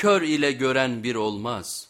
kör ile gören bir olmaz.''